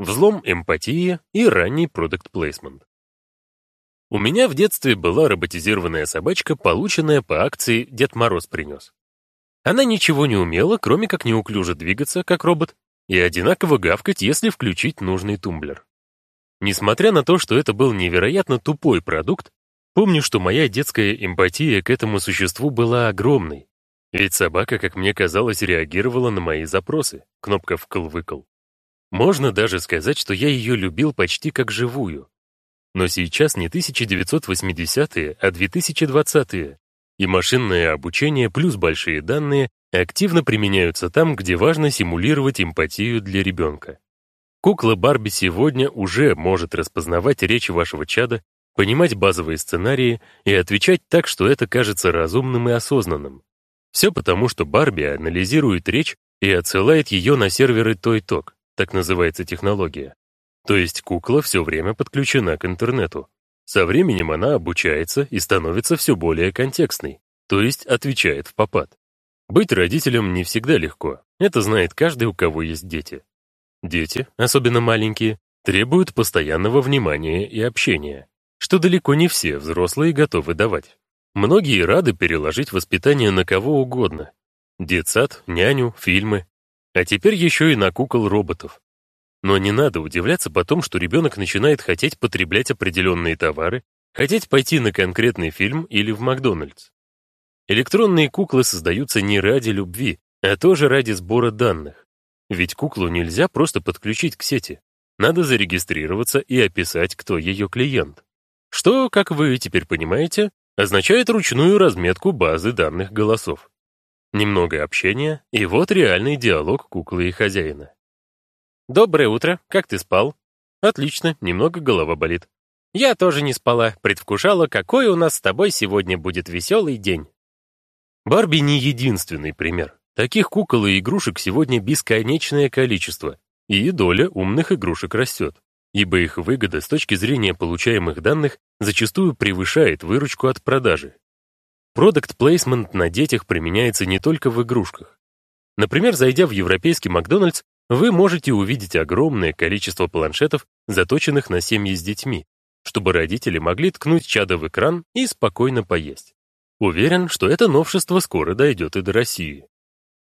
взлом эмпатии и ранний продукт-плейсмент. У меня в детстве была роботизированная собачка, полученная по акции «Дед Мороз принес». Она ничего не умела, кроме как неуклюже двигаться, как робот, и одинаково гавкать, если включить нужный тумблер. Несмотря на то, что это был невероятно тупой продукт, помню, что моя детская эмпатия к этому существу была огромной, ведь собака, как мне казалось, реагировала на мои запросы, кнопка «вкл-выкл». Можно даже сказать, что я ее любил почти как живую. Но сейчас не 1980-е, а 2020-е, и машинное обучение плюс большие данные активно применяются там, где важно симулировать эмпатию для ребенка. Кукла Барби сегодня уже может распознавать речь вашего чада, понимать базовые сценарии и отвечать так, что это кажется разумным и осознанным. Все потому, что Барби анализирует речь и отсылает ее на серверы ToyTalk, так называется технология. То есть кукла все время подключена к интернету. Со временем она обучается и становится все более контекстной, то есть отвечает в попад. Быть родителем не всегда легко, это знает каждый, у кого есть дети. Дети, особенно маленькие, требуют постоянного внимания и общения, что далеко не все взрослые готовы давать. Многие рады переложить воспитание на кого угодно. Детсад, няню, фильмы. А теперь еще и на кукол-роботов. Но не надо удивляться потом, что ребенок начинает хотеть потреблять определенные товары, хотеть пойти на конкретный фильм или в Макдональдс. Электронные куклы создаются не ради любви, а тоже ради сбора данных. Ведь куклу нельзя просто подключить к сети. Надо зарегистрироваться и описать, кто ее клиент. Что, как вы теперь понимаете, означает ручную разметку базы данных голосов. Немного общения, и вот реальный диалог куклы и хозяина. «Доброе утро, как ты спал?» «Отлично, немного голова болит». «Я тоже не спала, предвкушала, какой у нас с тобой сегодня будет веселый день». Барби не единственный пример. Таких кукол и игрушек сегодня бесконечное количество, и доля умных игрушек растет ибо их выгода с точки зрения получаемых данных зачастую превышает выручку от продажи. Placement на детях применяется не только в игрушках. Например, зайдя в европейский Макдональдс, вы можете увидеть огромное количество планшетов, заточенных на семьи с детьми, чтобы родители могли ткнуть чадо в экран и спокойно поесть. Уверен, что это новшество скоро дойдет и до России.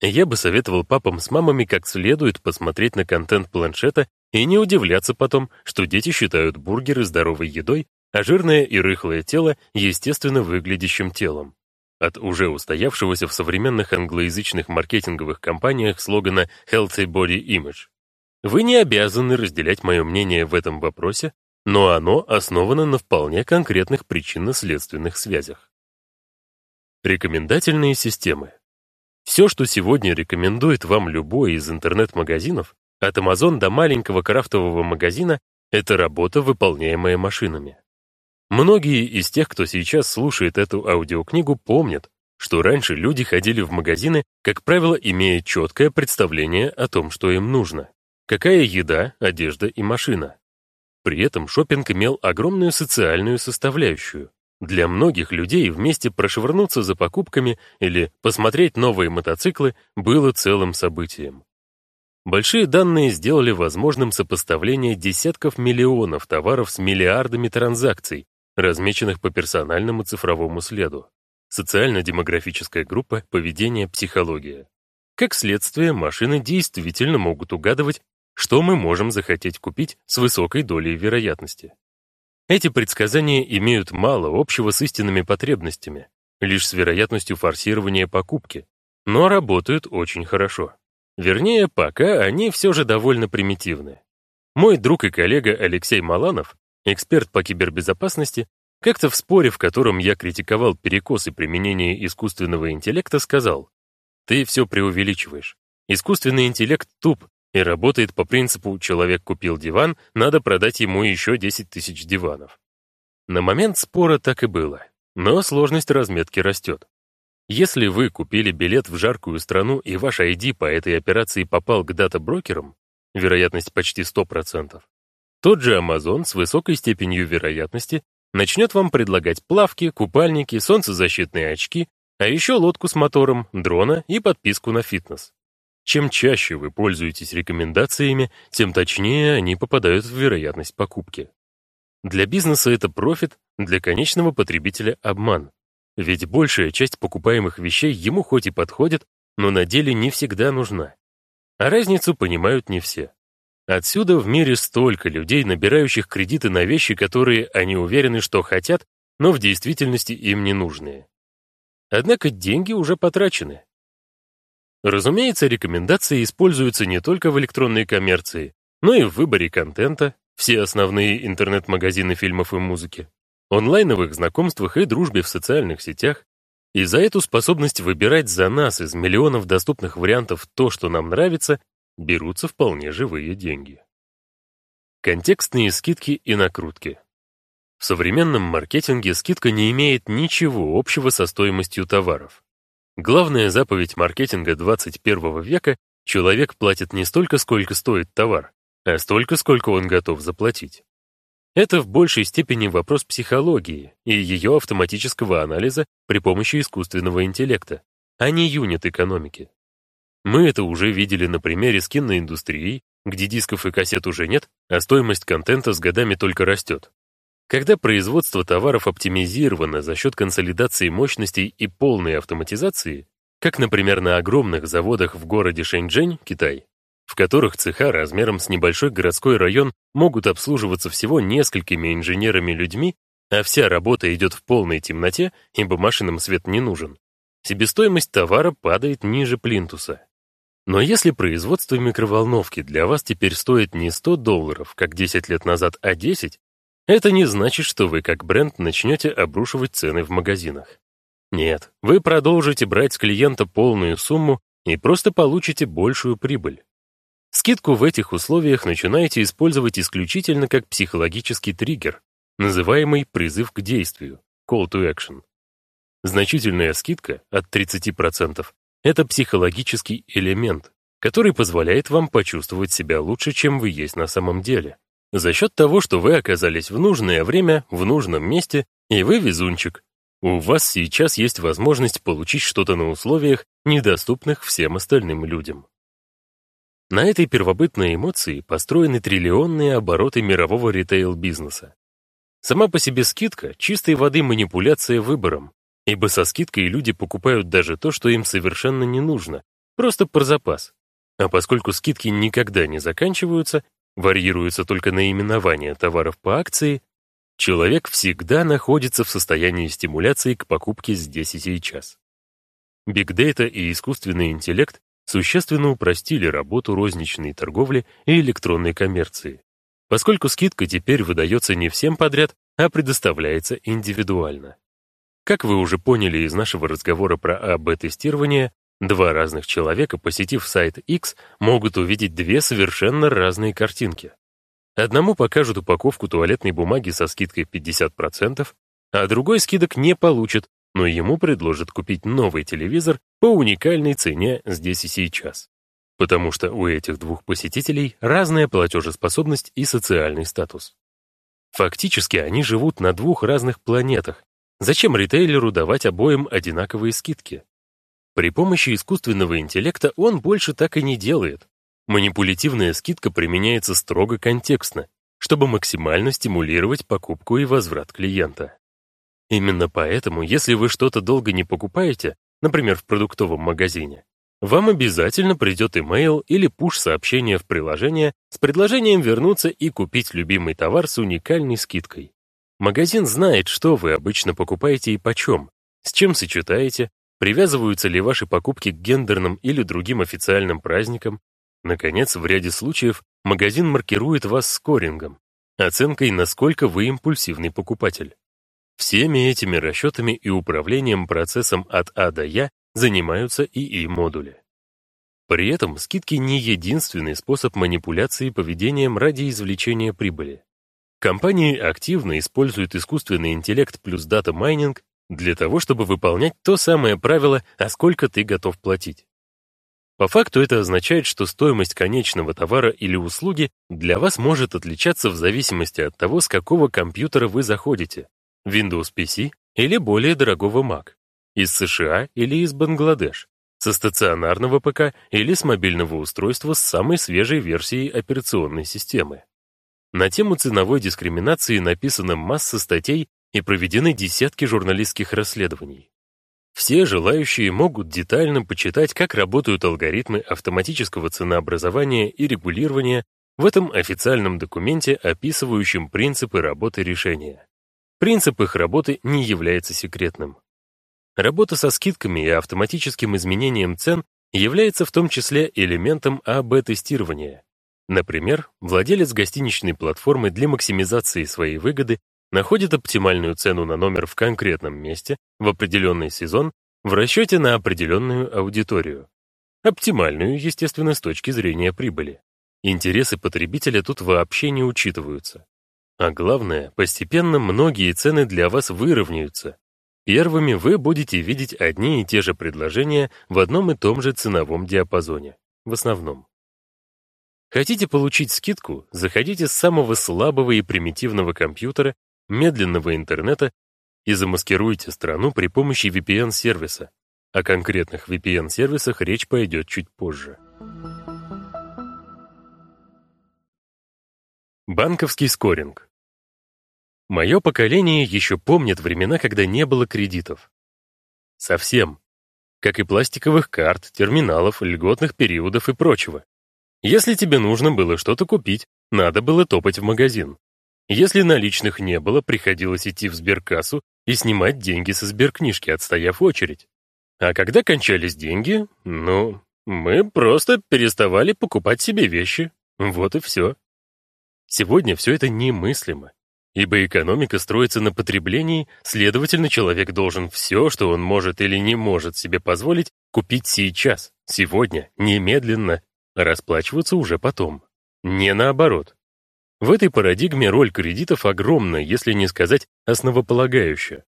Я бы советовал папам с мамами как следует посмотреть на контент планшета и не удивляться потом, что дети считают бургеры здоровой едой, а жирное и рыхлое тело естественно выглядящим телом. От уже устоявшегося в современных англоязычных маркетинговых компаниях слогана «Healthy Body Image». Вы не обязаны разделять мое мнение в этом вопросе, но оно основано на вполне конкретных причинно-следственных связях. Рекомендательные системы. Все, что сегодня рекомендует вам любой из интернет-магазинов, от Amazon до маленького крафтового магазина — это работа, выполняемая машинами. Многие из тех, кто сейчас слушает эту аудиокнигу, помнят, что раньше люди ходили в магазины, как правило, имея четкое представление о том, что им нужно. Какая еда, одежда и машина. При этом шопинг имел огромную социальную составляющую. Для многих людей вместе прошвырнуться за покупками или посмотреть новые мотоциклы было целым событием. Большие данные сделали возможным сопоставление десятков миллионов товаров с миллиардами транзакций, размеченных по персональному цифровому следу. Социально-демографическая группа «Поведение. Психология». Как следствие, машины действительно могут угадывать, что мы можем захотеть купить с высокой долей вероятности. Эти предсказания имеют мало общего с истинными потребностями, лишь с вероятностью форсирования покупки, но работают очень хорошо. Вернее, пока они все же довольно примитивны. Мой друг и коллега Алексей Маланов, эксперт по кибербезопасности, как-то в споре, в котором я критиковал перекосы применения искусственного интеллекта, сказал, «Ты все преувеличиваешь. Искусственный интеллект туп и работает по принципу «человек купил диван, надо продать ему еще 10 тысяч диванов». На момент спора так и было, но сложность разметки растет. Если вы купили билет в жаркую страну и ваш ID по этой операции попал к дата-брокерам, вероятность почти 100%, тот же Amazon с высокой степенью вероятности начнет вам предлагать плавки, купальники, солнцезащитные очки, а еще лодку с мотором, дрона и подписку на фитнес. Чем чаще вы пользуетесь рекомендациями, тем точнее они попадают в вероятность покупки. Для бизнеса это профит, для конечного потребителя обман. Ведь большая часть покупаемых вещей ему хоть и подходит, но на деле не всегда нужна. А разницу понимают не все. Отсюда в мире столько людей, набирающих кредиты на вещи, которые они уверены, что хотят, но в действительности им не нужные. Однако деньги уже потрачены. Разумеется, рекомендации используются не только в электронной коммерции, но и в выборе контента, все основные интернет-магазины фильмов и музыки, онлайновых знакомствах и дружбе в социальных сетях. И за эту способность выбирать за нас из миллионов доступных вариантов то, что нам нравится, берутся вполне живые деньги. Контекстные скидки и накрутки. В современном маркетинге скидка не имеет ничего общего со стоимостью товаров. Главная заповедь маркетинга 21 века — человек платит не столько, сколько стоит товар, а столько, сколько он готов заплатить. Это в большей степени вопрос психологии и ее автоматического анализа при помощи искусственного интеллекта, а не юнит экономики. Мы это уже видели на примере скинной индустрии, где дисков и кассет уже нет, а стоимость контента с годами только растет. Когда производство товаров оптимизировано за счет консолидации мощностей и полной автоматизации, как, например, на огромных заводах в городе Шэньчжэнь, Китай, в которых цеха размером с небольшой городской район могут обслуживаться всего несколькими инженерами-людьми, а вся работа идет в полной темноте, ибо машинам свет не нужен, себестоимость товара падает ниже плинтуса. Но если производство микроволновки для вас теперь стоит не 100 долларов, как 10 лет назад, а 10, это не значит, что вы как бренд начнете обрушивать цены в магазинах. Нет, вы продолжите брать с клиента полную сумму и просто получите большую прибыль. Скидку в этих условиях начинаете использовать исключительно как психологический триггер, называемый призыв к действию, call to action. Значительная скидка от 30% это психологический элемент, который позволяет вам почувствовать себя лучше, чем вы есть на самом деле. За счет того, что вы оказались в нужное время, в нужном месте, и вы везунчик. У вас сейчас есть возможность получить что-то на условиях, недоступных всем остальным людям. На этой первобытной эмоции построены триллионные обороты мирового ритейл-бизнеса. Сама по себе скидка — чистой воды манипуляция выбором, Ибо со скидкой люди покупают даже то, что им совершенно не нужно, просто про запас. А поскольку скидки никогда не заканчиваются, варьируются только наименования товаров по акции, человек всегда находится в состоянии стимуляции к покупке здесь и сейчас. Бигдейта и искусственный интеллект существенно упростили работу розничной торговли и электронной коммерции, поскольку скидка теперь выдается не всем подряд, а предоставляется индивидуально. Как вы уже поняли из нашего разговора про АБ-тестирование, два разных человека, посетив сайт X, могут увидеть две совершенно разные картинки. Одному покажут упаковку туалетной бумаги со скидкой 50%, а другой скидок не получит, но ему предложат купить новый телевизор по уникальной цене здесь и сейчас. Потому что у этих двух посетителей разная платежеспособность и социальный статус. Фактически они живут на двух разных планетах, Зачем ритейлеру давать обоим одинаковые скидки? При помощи искусственного интеллекта он больше так и не делает. Манипулятивная скидка применяется строго контекстно, чтобы максимально стимулировать покупку и возврат клиента. Именно поэтому, если вы что-то долго не покупаете, например, в продуктовом магазине, вам обязательно придет имейл или пуш-сообщение в приложение с предложением вернуться и купить любимый товар с уникальной скидкой. Магазин знает, что вы обычно покупаете и почем, с чем сочетаете, привязываются ли ваши покупки к гендерным или другим официальным праздникам. Наконец, в ряде случаев магазин маркирует вас скорингом, оценкой, насколько вы импульсивный покупатель. Всеми этими расчетами и управлением процессом от А до Я занимаются ИИ-модули. При этом скидки не единственный способ манипуляции поведением ради извлечения прибыли. Компании активно используют искусственный интеллект плюс дата-майнинг для того, чтобы выполнять то самое правило «а сколько ты готов платить?». По факту это означает, что стоимость конечного товара или услуги для вас может отличаться в зависимости от того, с какого компьютера вы заходите — Windows PC или более дорогого Mac, из США или из Бангладеш, со стационарного ПК или с мобильного устройства с самой свежей версией операционной системы. На тему ценовой дискриминации написана масса статей и проведены десятки журналистских расследований. Все желающие могут детально почитать, как работают алгоритмы автоматического ценообразования и регулирования в этом официальном документе, описывающем принципы работы решения. Принцип их работы не является секретным. Работа со скидками и автоматическим изменением цен является в том числе элементом АБ-тестирования. Например, владелец гостиничной платформы для максимизации своей выгоды находит оптимальную цену на номер в конкретном месте в определенный сезон в расчете на определенную аудиторию. Оптимальную, естественно, с точки зрения прибыли. Интересы потребителя тут вообще не учитываются. А главное, постепенно многие цены для вас выровняются. Первыми вы будете видеть одни и те же предложения в одном и том же ценовом диапазоне, в основном. Хотите получить скидку? Заходите с самого слабого и примитивного компьютера медленного интернета и замаскируйте страну при помощи VPN-сервиса. О конкретных VPN-сервисах речь пойдет чуть позже. Банковский скоринг. Мое поколение еще помнит времена, когда не было кредитов. Совсем. Как и пластиковых карт, терминалов, льготных периодов и прочего. Если тебе нужно было что-то купить, надо было топать в магазин. Если наличных не было, приходилось идти в сберкассу и снимать деньги со сберкнижки, отстояв очередь. А когда кончались деньги, ну, мы просто переставали покупать себе вещи. Вот и все. Сегодня все это немыслимо, ибо экономика строится на потреблении, следовательно, человек должен все, что он может или не может себе позволить, купить сейчас, сегодня, немедленно, расплачиваться уже потом. Не наоборот. В этой парадигме роль кредитов огромна, если не сказать основополагающая.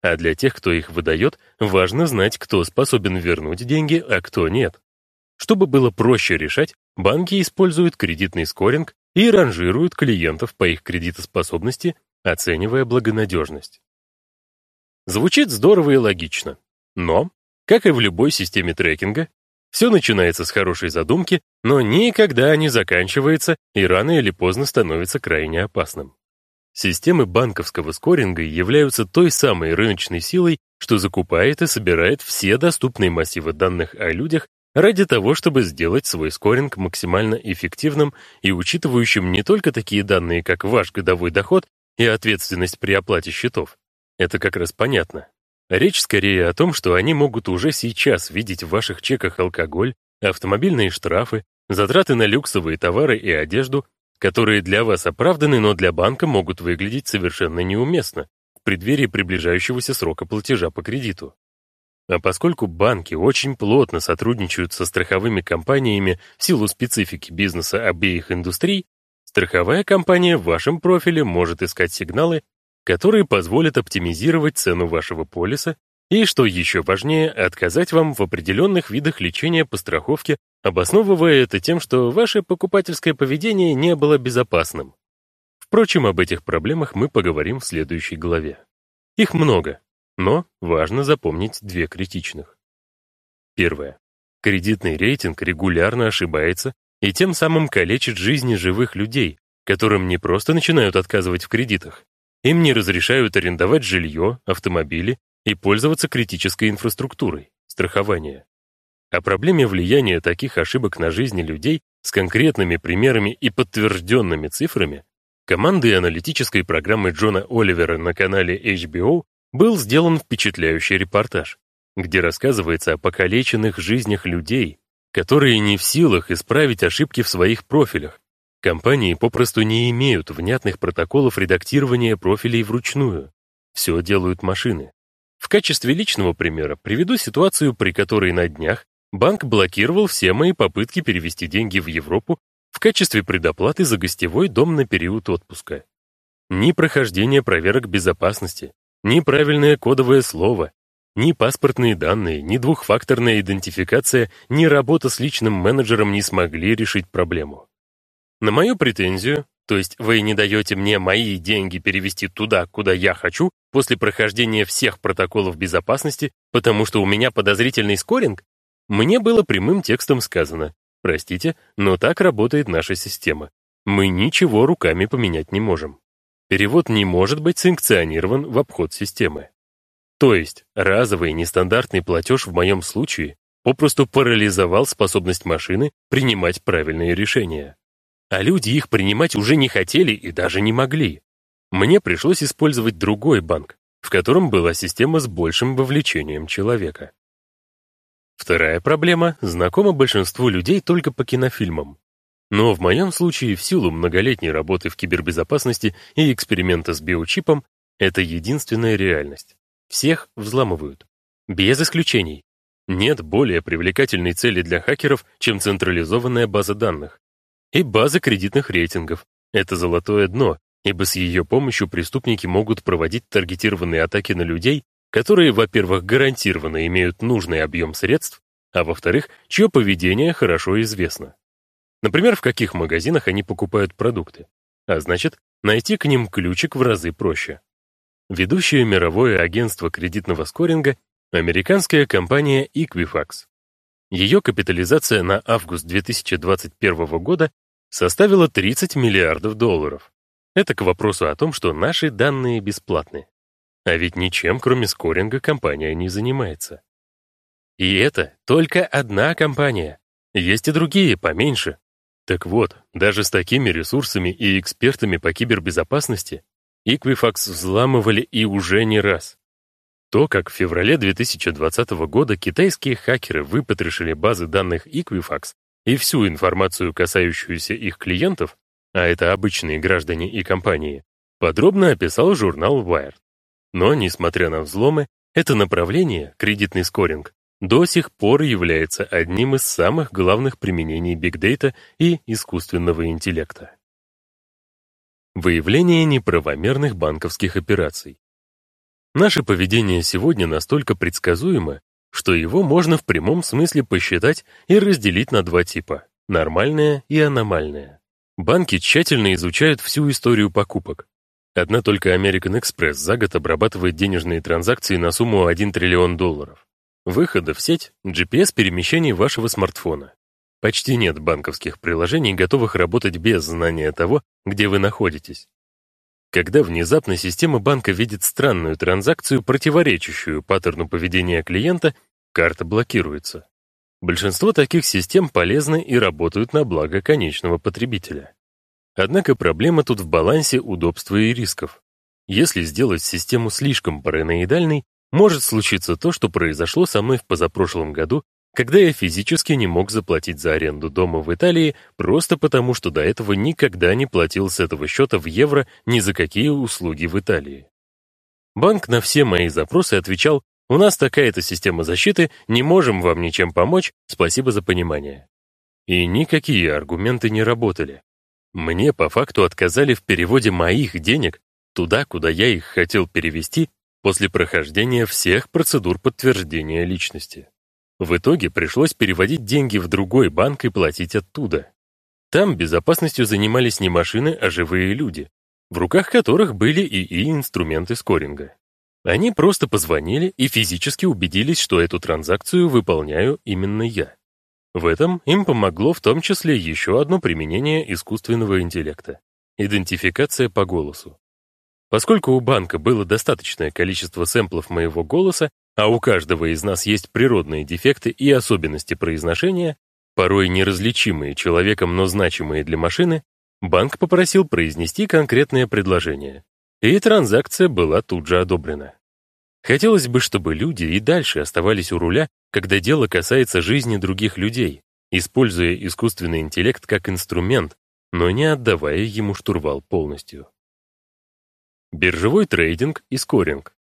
А для тех, кто их выдает, важно знать, кто способен вернуть деньги, а кто нет. Чтобы было проще решать, банки используют кредитный скоринг и ранжируют клиентов по их кредитоспособности, оценивая благонадежность. Звучит здорово и логично. Но, как и в любой системе трекинга, все начинается с хорошей задумки, но никогда не заканчивается и рано или поздно становится крайне опасным. Системы банковского скоринга являются той самой рыночной силой, что закупает и собирает все доступные массивы данных о людях ради того, чтобы сделать свой скоринг максимально эффективным и учитывающим не только такие данные, как ваш годовой доход и ответственность при оплате счетов. Это как раз понятно. Речь скорее о том, что они могут уже сейчас видеть в ваших чеках алкоголь, автомобильные штрафы, затраты на люксовые товары и одежду, которые для вас оправданы, но для банка могут выглядеть совершенно неуместно в преддверии приближающегося срока платежа по кредиту. А поскольку банки очень плотно сотрудничают со страховыми компаниями в силу специфики бизнеса обеих индустрий, страховая компания в вашем профиле может искать сигналы которые позволят оптимизировать цену вашего полиса и, что еще важнее, отказать вам в определенных видах лечения по страховке, обосновывая это тем, что ваше покупательское поведение не было безопасным. Впрочем, об этих проблемах мы поговорим в следующей главе. Их много, но важно запомнить две критичных. Первое. Кредитный рейтинг регулярно ошибается и тем самым калечит жизни живых людей, которым не просто начинают отказывать в кредитах, им не разрешают арендовать жилье, автомобили и пользоваться критической инфраструктурой, страхование. О проблеме влияния таких ошибок на жизни людей с конкретными примерами и подтвержденными цифрами командой аналитической программы Джона Оливера на канале HBO был сделан впечатляющий репортаж, где рассказывается о покалеченных жизнях людей, которые не в силах исправить ошибки в своих профилях, Компании попросту не имеют внятных протоколов редактирования профилей вручную. Все делают машины. В качестве личного примера приведу ситуацию, при которой на днях банк блокировал все мои попытки перевести деньги в Европу в качестве предоплаты за гостевой дом на период отпуска. Ни прохождение проверок безопасности, ни правильное кодовое слово, ни паспортные данные, ни двухфакторная идентификация, ни работа с личным менеджером не смогли решить проблему. На мою претензию, то есть вы не даете мне мои деньги перевести туда, куда я хочу, после прохождения всех протоколов безопасности, потому что у меня подозрительный скоринг, Мне было прямым текстом сказано, простите, но так работает наша система. Мы ничего руками поменять не можем. Перевод не может быть санкционирован в обход системы. То есть разовый нестандартный платеж в моем случае попросту парализовал способность машины принимать правильные решения. А люди их принимать уже не хотели и даже не могли. Мне пришлось использовать другой банк, в котором была система с большим вовлечением человека. Вторая проблема знакома большинству людей только по кинофильмам. Но в моем случае, в силу многолетней работы в кибербезопасности и эксперимента с биочипом, это единственная реальность. Всех взламывают. Без исключений. Нет более привлекательной цели для хакеров, чем централизованная база данных. И база кредитных рейтингов. Это золотое дно, ибо с ее помощью преступники могут проводить таргетированные атаки на людей, которые, во-первых, гарантированно имеют нужный объем средств, а во-вторых, чье поведение хорошо известно. Например, в каких магазинах они покупают продукты. А значит, найти к ним ключик в разы проще. Ведущее мировое агентство кредитного скоринга Американская компания Equifax. Ее капитализация на август 2021 года составила 30 миллиардов долларов. Это к вопросу о том, что наши данные бесплатны. А ведь ничем, кроме скоринга, компания не занимается. И это только одна компания. Есть и другие, поменьше. Так вот, даже с такими ресурсами и экспертами по кибербезопасности Equifax взламывали и уже не раз. То, как в феврале 2020 года китайские хакеры выпотрошили базы данных Equifax и всю информацию, касающуюся их клиентов, а это обычные граждане и компании, подробно описал журнал Wired. Но, несмотря на взломы, это направление, кредитный скоринг, до сих пор является одним из самых главных применений бигдейта и искусственного интеллекта. Выявление неправомерных банковских операций. Наше поведение сегодня настолько предсказуемо, что его можно в прямом смысле посчитать и разделить на два типа – нормальное и аномальное. Банки тщательно изучают всю историю покупок. Одна только American Express за год обрабатывает денежные транзакции на сумму 1 триллион долларов. Выхода в сеть – GPS перемещений вашего смартфона. Почти нет банковских приложений, готовых работать без знания того, где вы находитесь. Когда внезапно система банка видит странную транзакцию, противоречащую паттерну поведения клиента, карта блокируется. Большинство таких систем полезны и работают на благо конечного потребителя. Однако проблема тут в балансе удобства и рисков. Если сделать систему слишком параноидальной, может случиться то, что произошло со мной в позапрошлом году когда я физически не мог заплатить за аренду дома в Италии просто потому, что до этого никогда не платил с этого счета в евро ни за какие услуги в Италии. Банк на все мои запросы отвечал, у нас такая-то система защиты, не можем вам ничем помочь, спасибо за понимание. И никакие аргументы не работали. Мне по факту отказали в переводе моих денег туда, куда я их хотел перевести после прохождения всех процедур подтверждения личности. В итоге пришлось переводить деньги в другой банк и платить оттуда. Там безопасностью занимались не машины, а живые люди, в руках которых были и инструменты скоринга. Они просто позвонили и физически убедились, что эту транзакцию выполняю именно я. В этом им помогло в том числе еще одно применение искусственного интеллекта — идентификация по голосу. Поскольку у банка было достаточное количество сэмплов моего голоса, а у каждого из нас есть природные дефекты и особенности произношения, порой неразличимые человеком, но значимые для машины, банк попросил произнести конкретное предложение. И транзакция была тут же одобрена. Хотелось бы, чтобы люди и дальше оставались у руля, когда дело касается жизни других людей, используя искусственный интеллект как инструмент, но не отдавая ему штурвал полностью. Биржевой трейдинг и скоринг.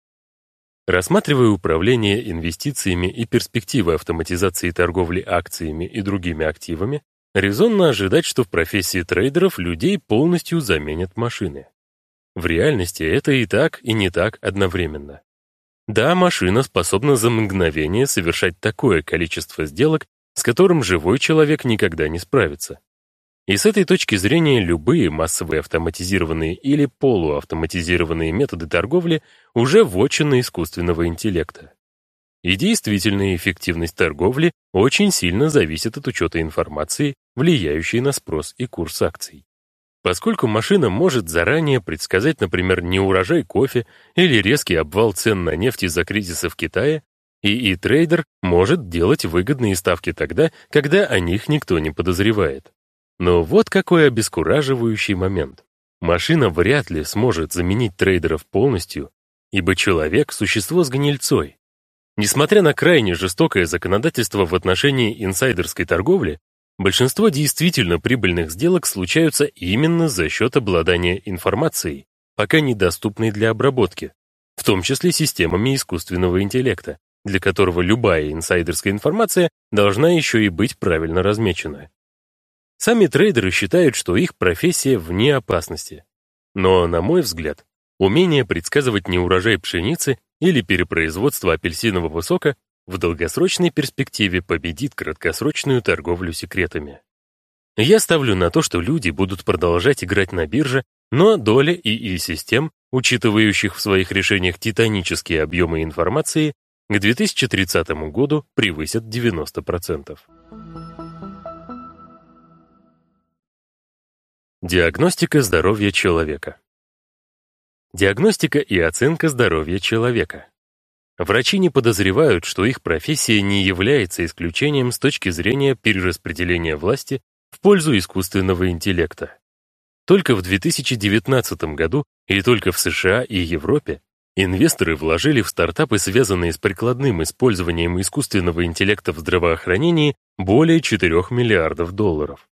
Рассматривая управление инвестициями и перспективы автоматизации торговли акциями и другими активами, резонно ожидать, что в профессии трейдеров людей полностью заменят машины. В реальности это и так, и не так одновременно. Да, машина способна за мгновение совершать такое количество сделок, с которым живой человек никогда не справится. И с этой точки зрения любые массовые автоматизированные или полуавтоматизированные методы торговли уже вотчина искусственного интеллекта. И действительно, эффективность торговли очень сильно зависит от учета информации, влияющей на спрос и курс акций. Поскольку машина может заранее предсказать, например, неурожай кофе или резкий обвал цен на нефть из-за кризиса в Китае, и и трейдер может делать выгодные ставки тогда, когда о них никто не подозревает. Но вот какой обескураживающий момент. Машина вряд ли сможет заменить трейдеров полностью, ибо человек — существо с гнильцой. Несмотря на крайне жестокое законодательство в отношении инсайдерской торговли, большинство действительно прибыльных сделок случаются именно за счет обладания информацией, пока недоступной для обработки, в том числе системами искусственного интеллекта, для которого любая инсайдерская информация должна еще и быть правильно размечена. Сами трейдеры считают, что их профессия вне опасности. Но, на мой взгляд, умение предсказывать неурожай пшеницы или перепроизводство апельсинового сока в долгосрочной перспективе победит краткосрочную торговлю секретами. Я ставлю на то, что люди будут продолжать играть на бирже, но доля ИИ-систем, учитывающих в своих решениях титанические объемы информации, к 2030 году превысят 90%. Диагностика здоровья человека. Диагностика и оценка здоровья человека. Врачи не подозревают, что их профессия не является исключением с точки зрения перераспределения власти в пользу искусственного интеллекта. Только в 2019 году и только в США и Европе инвесторы вложили в стартапы, связанные с прикладным использованием искусственного интеллекта в здравоохранении, более 4 миллиардов долларов.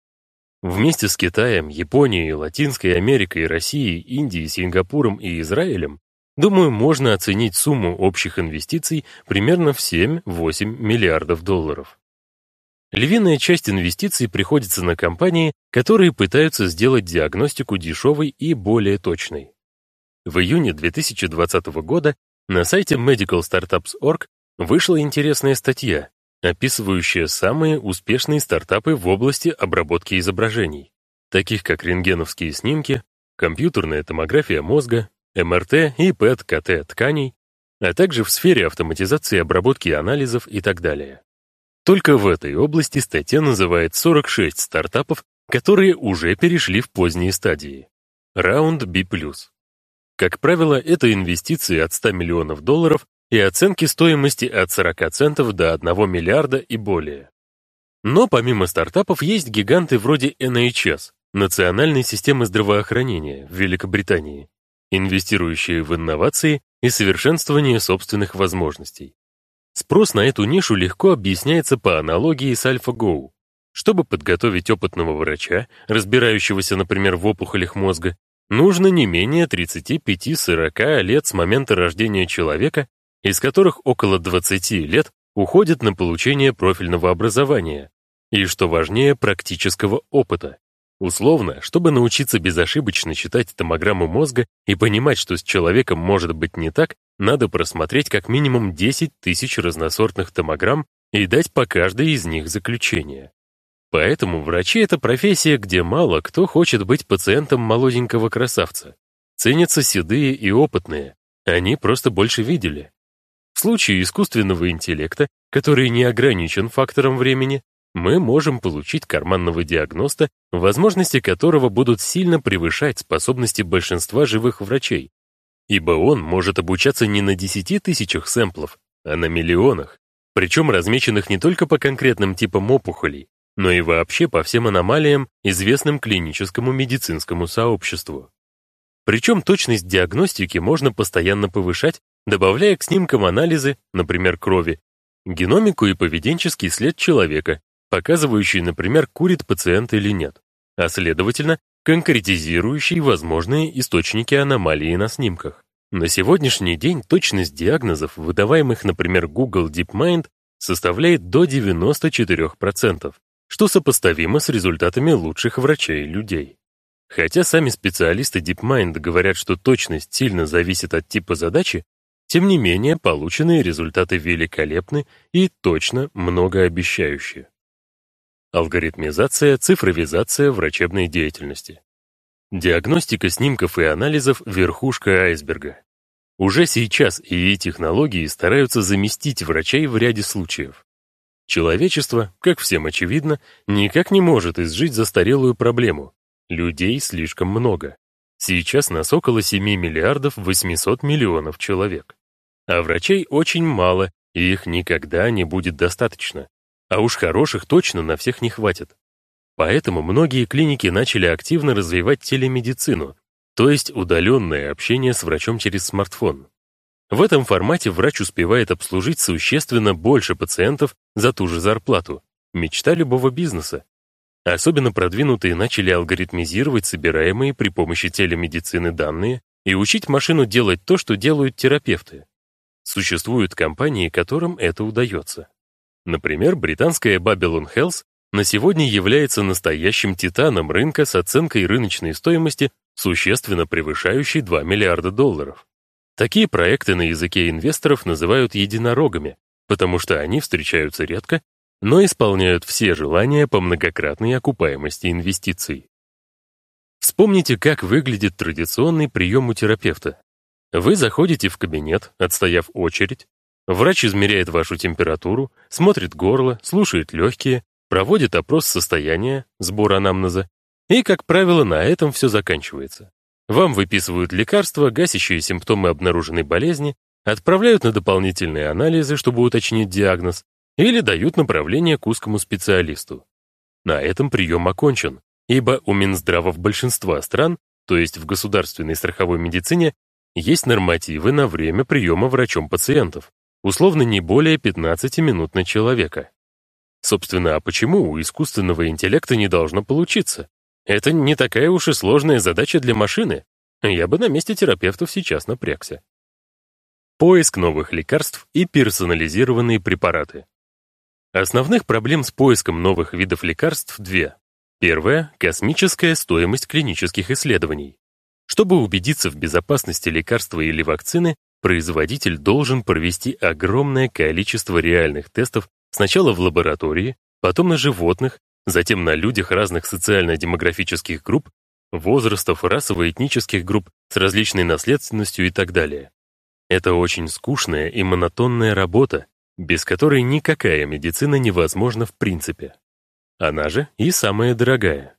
Вместе с Китаем, Японией, Латинской Америкой, Россией, Индией, Сингапуром и Израилем, думаю, можно оценить сумму общих инвестиций примерно в 7-8 миллиардов долларов. Львиная часть инвестиций приходится на компании, которые пытаются сделать диагностику дешевой и более точной. В июне 2020 года на сайте medicalstartups.org вышла интересная статья, описывающая самые успешные стартапы в области обработки изображений, таких как рентгеновские снимки, компьютерная томография мозга, МРТ и ПЭТ-КТ тканей, а также в сфере автоматизации обработки анализов и так далее. Только в этой области статья называет 46 стартапов, которые уже перешли в поздние стадии. Раунд B+. Как правило, это инвестиции от 100 миллионов долларов и оценки стоимости от 40 центов до 1 миллиарда и более. Но помимо стартапов есть гиганты вроде NHS, Национальной системы здравоохранения в Великобритании, инвестирующие в инновации и совершенствование собственных возможностей. Спрос на эту нишу легко объясняется по аналогии с AlphaGo. Чтобы подготовить опытного врача, разбирающегося, например, в опухолях мозга, нужно не менее 35-40 лет с момента рождения человека из которых около 20 лет уходит на получение профильного образования и, что важнее, практического опыта. Условно, чтобы научиться безошибочно читать томограмму мозга и понимать, что с человеком может быть не так, надо просмотреть как минимум 10 тысяч разносортных томограмм и дать по каждой из них заключение. Поэтому врачи — это профессия, где мало кто хочет быть пациентом молоденького красавца. Ценятся седые и опытные, они просто больше видели. Случае искусственного интеллекта, который не ограничен фактором времени, мы можем получить карманного диагноста, возможности которого будут сильно превышать способности большинства живых врачей, ибо он может обучаться не на 10 тысячах сэмплов, а на миллионах, причем размеченных не только по конкретным типам опухолей, но и вообще по всем аномалиям, известным клиническому медицинскому сообществу. Причем точность диагностики можно постоянно повышать, добавляя к снимкам анализы, например, крови, геномику и поведенческий след человека, показывающий, например, курит пациент или нет, а следовательно, конкретизирующий возможные источники аномалии на снимках. На сегодняшний день точность диагнозов, выдаваемых, например, Google DeepMind, составляет до 94%, что сопоставимо с результатами лучших врачей людей. Хотя сами специалисты DeepMind говорят, что точность сильно зависит от типа задачи, тем не менее полученные результаты великолепны и точно многообещающие. Алгоритмизация, цифровизация врачебной деятельности. Диагностика снимков и анализов – верхушка айсберга. Уже сейчас ИИ-технологии стараются заместить врачей в ряде случаев. Человечество, как всем очевидно, никак не может изжить застарелую проблему. Людей слишком много. Сейчас нас около 7 миллиардов 800 миллионов человек. А врачей очень мало, и их никогда не будет достаточно. А уж хороших точно на всех не хватит. Поэтому многие клиники начали активно развивать телемедицину, то есть удаленное общение с врачом через смартфон. В этом формате врач успевает обслужить существенно больше пациентов за ту же зарплату. Мечта любого бизнеса. Особенно продвинутые начали алгоритмизировать собираемые при помощи телемедицины данные и учить машину делать то, что делают терапевты. Существуют компании, которым это удается. Например, британская Babylon Health на сегодня является настоящим титаном рынка с оценкой рыночной стоимости, существенно превышающей 2 миллиарда долларов. Такие проекты на языке инвесторов называют единорогами, потому что они встречаются редко, но исполняют все желания по многократной окупаемости инвестиций. Вспомните, как выглядит традиционный прием у терапевта. Вы заходите в кабинет, отстояв очередь, врач измеряет вашу температуру, смотрит горло, слушает легкие, проводит опрос состояния, сбор анамнеза, и, как правило, на этом все заканчивается. Вам выписывают лекарства, гасящие симптомы обнаруженной болезни, отправляют на дополнительные анализы, чтобы уточнить диагноз, или дают направление к узкому специалисту. На этом прием окончен, ибо у Минздравов большинства стран, то есть в государственной страховой медицине, есть нормативы на время приема врачом пациентов, условно не более 15 минут на человека. Собственно, а почему у искусственного интеллекта не должно получиться? Это не такая уж и сложная задача для машины. Я бы на месте терапевтов сейчас напрягся. Поиск новых лекарств и персонализированные препараты. Основных проблем с поиском новых видов лекарств две. Первая — космическая стоимость клинических исследований. Чтобы убедиться в безопасности лекарства или вакцины, производитель должен провести огромное количество реальных тестов сначала в лаборатории, потом на животных, затем на людях разных социально-демографических групп, возрастов, расово-этнических групп с различной наследственностью и так далее. Это очень скучная и монотонная работа, без которой никакая медицина невозможна в принципе. Она же и самая дорогая.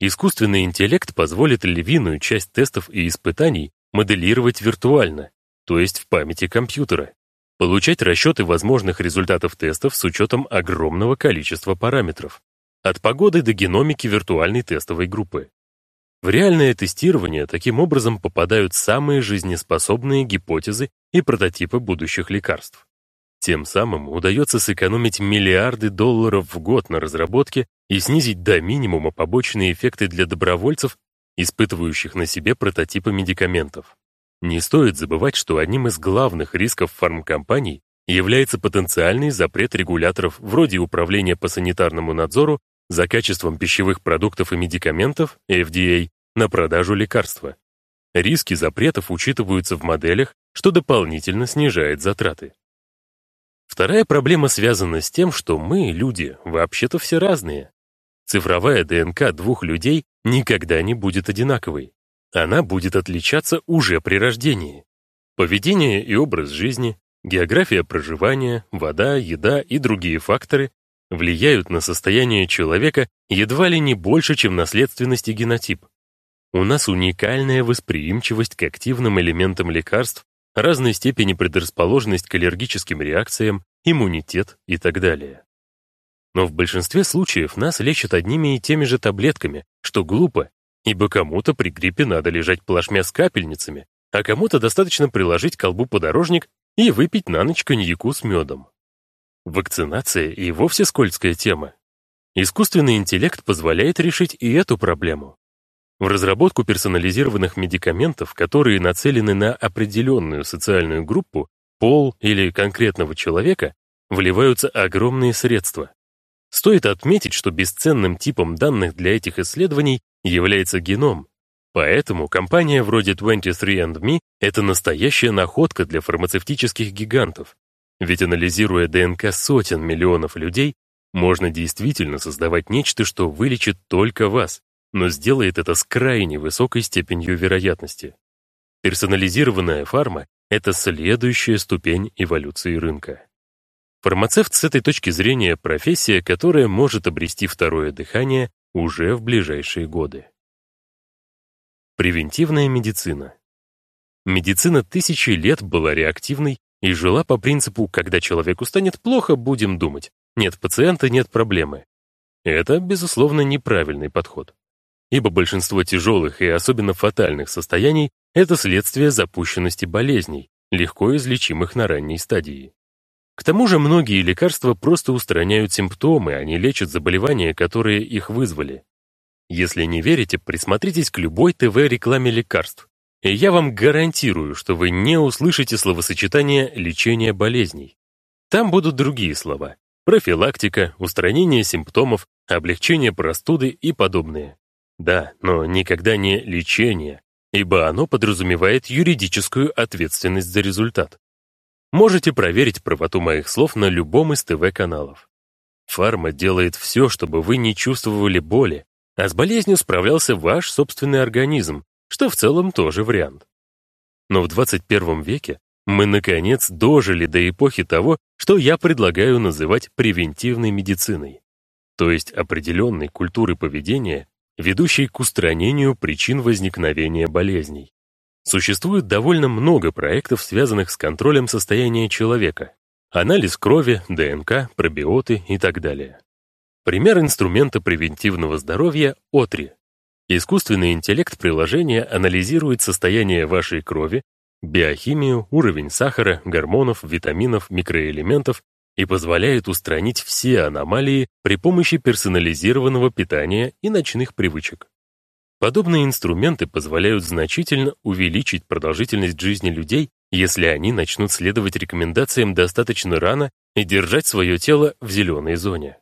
Искусственный интеллект позволит львиную часть тестов и испытаний моделировать виртуально, то есть в памяти компьютера, получать расчеты возможных результатов тестов с учетом огромного количества параметров, от погоды до геномики виртуальной тестовой группы. В реальное тестирование таким образом попадают самые жизнеспособные гипотезы и прототипы будущих лекарств. Тем самым удается сэкономить миллиарды долларов в год на разработке и снизить до минимума побочные эффекты для добровольцев, испытывающих на себе прототипы медикаментов. Не стоит забывать, что одним из главных рисков фармкомпаний является потенциальный запрет регуляторов вроде Управления по санитарному надзору за качеством пищевых продуктов и медикаментов, FDA, на продажу лекарства. Риски запретов учитываются в моделях, что дополнительно снижает затраты. Вторая проблема связана с тем, что мы, люди, вообще-то все разные. Цифровая ДНК двух людей никогда не будет одинаковой. Она будет отличаться уже при рождении. Поведение и образ жизни, география проживания, вода, еда и другие факторы влияют на состояние человека едва ли не больше, чем наследственность и генотип. У нас уникальная восприимчивость к активным элементам лекарств, разной степени предрасположенность к аллергическим реакциям, иммунитет и так далее. Но в большинстве случаев нас лечат одними и теми же таблетками, что глупо, ибо кому-то при гриппе надо лежать плашмя с капельницами, а кому-то достаточно приложить колбу подорожник и выпить на ночь коньяку с медом. Вакцинация и вовсе скользкая тема. Искусственный интеллект позволяет решить и эту проблему. В разработку персонализированных медикаментов, которые нацелены на определенную социальную группу, пол или конкретного человека, вливаются огромные средства. Стоит отметить, что бесценным типом данных для этих исследований является геном. Поэтому компания вроде 23andMe — это настоящая находка для фармацевтических гигантов, ведь анализируя ДНК сотен миллионов людей, можно действительно создавать нечто, что вылечит только вас, но сделает это с крайне высокой степенью вероятности. Персонализированная фарма это следующая ступень эволюции рынка. Фармацевт с этой точки зрения профессия, которая может обрести второе дыхание уже в ближайшие годы. Превентивная медицина. Медицина тысячи лет была реактивной и жила по принципу «когда человеку станет плохо, будем думать». Нет пациента, нет проблемы. Это, безусловно, неправильный подход. Ибо большинство тяжелых и особенно фатальных состояний — это следствие запущенности болезней, легко излечимых на ранней стадии. К тому же многие лекарства просто устраняют симптомы, а не лечат заболевания, которые их вызвали. Если не верите, присмотритесь к любой ТВ-рекламе лекарств, и я вам гарантирую, что вы не услышите словосочетание «лечение болезней». Там будут другие слова – профилактика, устранение симптомов, облегчение простуды и подобные. Да, но никогда не лечение, ибо оно подразумевает юридическую ответственность за результат. Можете проверить правоту моих слов на любом из ТВ-каналов. Фарма делает все, чтобы вы не чувствовали боли, а с болезнью справлялся ваш собственный организм, что в целом тоже вариант. Но в 21 веке мы, наконец, дожили до эпохи того, что я предлагаю называть превентивной медициной, то есть определенной культуры поведения, ведущей к устранению причин возникновения болезней. Существует довольно много проектов, связанных с контролем состояния человека. Анализ крови, ДНК, пробиоты и так далее. Пример инструмента превентивного здоровья — ОТРИ Искусственный интеллект приложения анализирует состояние вашей крови, биохимию, уровень сахара, гормонов, витаминов, микроэлементов и позволяет устранить все аномалии при помощи персонализированного питания и ночных привычек. Подобные инструменты позволяют значительно увеличить продолжительность жизни людей, если они начнут следовать рекомендациям достаточно рано и держать свое тело в зеленой зоне.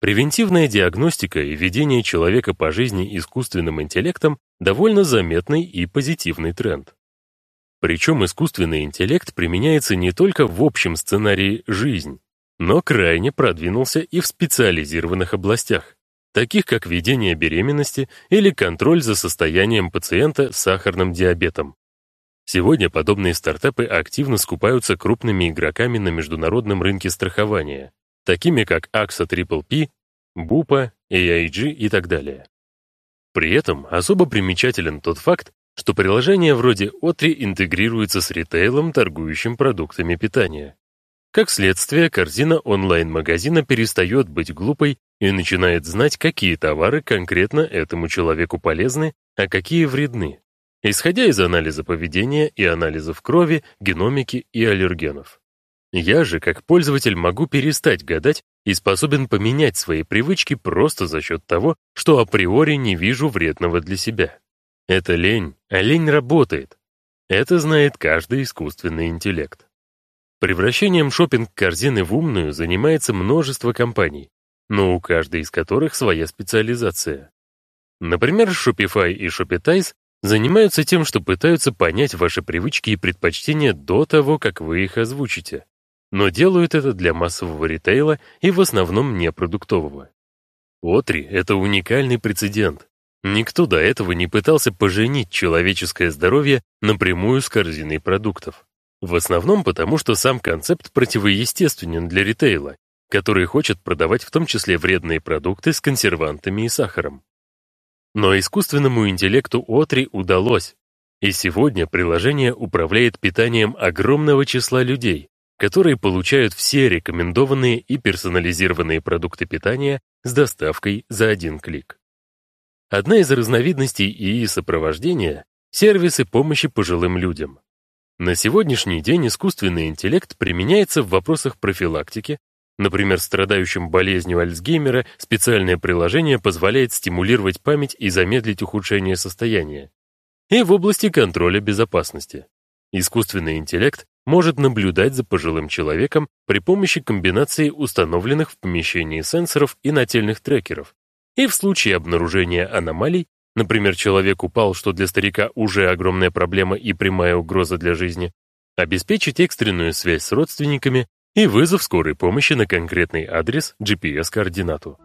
Превентивная диагностика и ведение человека по жизни искусственным интеллектом довольно заметный и позитивный тренд. Причем искусственный интеллект применяется не только в общем сценарии «жизнь», но крайне продвинулся и в специализированных областях, таких как ведение беременности или контроль за состоянием пациента с сахарным диабетом. Сегодня подобные стартапы активно скупаются крупными игроками на международном рынке страхования, такими как AXA Triple P, BUPA, AIG и так далее. При этом особо примечателен тот факт, что приложение вроде Отри интегрируется с ритейлом, торгующим продуктами питания. Как следствие, корзина онлайн-магазина перестает быть глупой и начинает знать, какие товары конкретно этому человеку полезны, а какие вредны, исходя из анализа поведения и анализов крови, геномики и аллергенов. Я же, как пользователь, могу перестать гадать и способен поменять свои привычки просто за счет того, что априори не вижу вредного для себя. Это лень, а лень работает. Это знает каждый искусственный интеллект. Превращением шопинг-корзины в умную занимается множество компаний, но у каждой из которых своя специализация. Например, Shopify и Shopitize занимаются тем, что пытаются понять ваши привычки и предпочтения до того, как вы их озвучите но делают это для массового ритейла и в основном непродуктового. Отри — это уникальный прецедент. Никто до этого не пытался поженить человеческое здоровье напрямую с корзиной продуктов. В основном потому, что сам концепт противоестественен для ритейла, который хочет продавать в том числе вредные продукты с консервантами и сахаром. Но искусственному интеллекту Отри удалось, и сегодня приложение управляет питанием огромного числа людей, которые получают все рекомендованные и персонализированные продукты питания с доставкой за один клик. Одна из разновидностей ИИ сопровождения — сервисы помощи пожилым людям. На сегодняшний день искусственный интеллект применяется в вопросах профилактики, Например, страдающим болезнью Альцгеймера специальное приложение позволяет стимулировать память и замедлить ухудшение состояния. И в области контроля безопасности. Искусственный интеллект может наблюдать за пожилым человеком при помощи комбинации установленных в помещении сенсоров и нательных трекеров. И в случае обнаружения аномалий, например, человек упал, что для старика уже огромная проблема и прямая угроза для жизни, обеспечить экстренную связь с родственниками и вызов скорой помощи на конкретный адрес GPS-координату.